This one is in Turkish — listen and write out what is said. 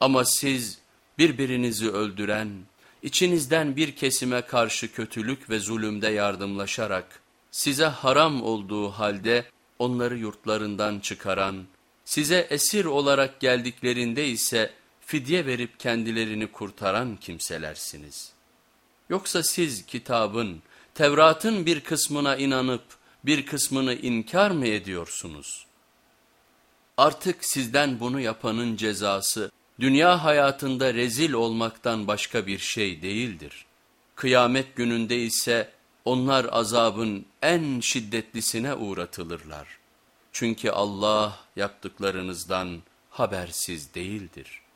Ama siz birbirinizi öldüren, içinizden bir kesime karşı kötülük ve zulümde yardımlaşarak, size haram olduğu halde onları yurtlarından çıkaran, size esir olarak geldiklerinde ise fidye verip kendilerini kurtaran kimselersiniz. Yoksa siz kitabın, Tevrat'ın bir kısmına inanıp bir kısmını inkar mı ediyorsunuz? Artık sizden bunu yapanın cezası, dünya hayatında rezil olmaktan başka bir şey değildir. Kıyamet gününde ise onlar azabın en şiddetlisine uğratılırlar. Çünkü Allah yaptıklarınızdan habersiz değildir.''